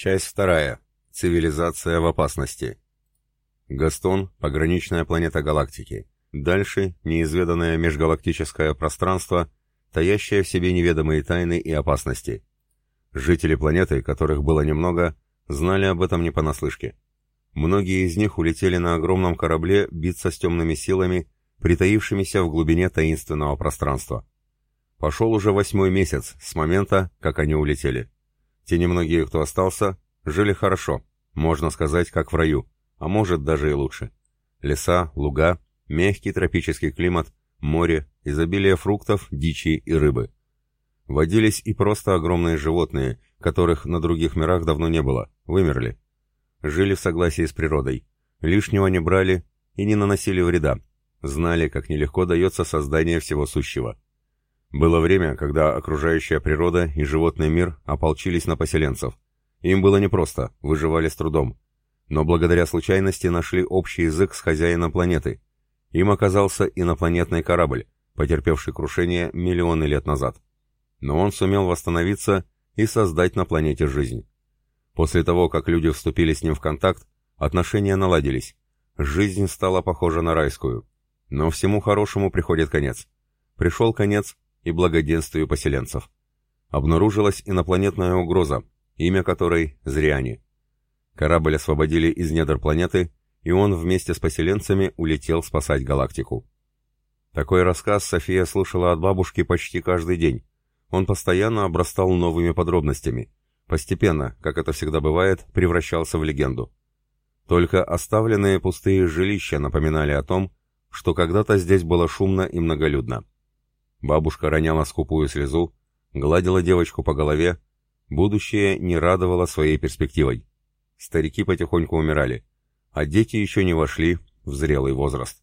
Часть вторая. Цивилизация в опасности. Гастон – пограничная планета галактики. Дальше – неизведанное межгалактическое пространство, таящее в себе неведомые тайны и опасности. Жители планеты, которых было немного, знали об этом не понаслышке. Многие из них улетели на огромном корабле биться с темными силами, притаившимися в глубине таинственного пространства. Пошел уже восьмой месяц с момента, как они улетели. Те немногие, кто остался, жили хорошо, можно сказать, как в раю, а может даже и лучше. Леса, луга, мягкий тропический климат, море, изобилие фруктов, дичи и рыбы. Водились и просто огромные животные, которых на других мирах давно не было, вымерли. Жили в согласии с природой. Лишнего не брали и не наносили вреда. Знали, как нелегко дается создание всего сущего. Было время, когда окружающая природа и животный мир ополчились на поселенцев. Им было непросто, выживали с трудом. Но благодаря случайности нашли общий язык с хозяином планеты. Им оказался инопланетный корабль, потерпевший крушение миллионы лет назад но он сумел восстановиться и создать на планете жизнь. После того, как люди вступили с ним в контакт, отношения наладились. Жизнь стала похожа на райскую. Но всему хорошему приходит конец. Пришел конец и благоденствию поселенцев. Обнаружилась инопланетная угроза, имя которой – Зриане. Корабль освободили из недр планеты, и он вместе с поселенцами улетел спасать галактику. Такой рассказ София слушала от бабушки почти каждый день, он постоянно обрастал новыми подробностями. Постепенно, как это всегда бывает, превращался в легенду. Только оставленные пустые жилища напоминали о том, что когда-то здесь было шумно и многолюдно. Бабушка роняла скупую слезу, гладила девочку по голове, будущее не радовало своей перспективой. Старики потихоньку умирали, а дети еще не вошли в зрелый возраст.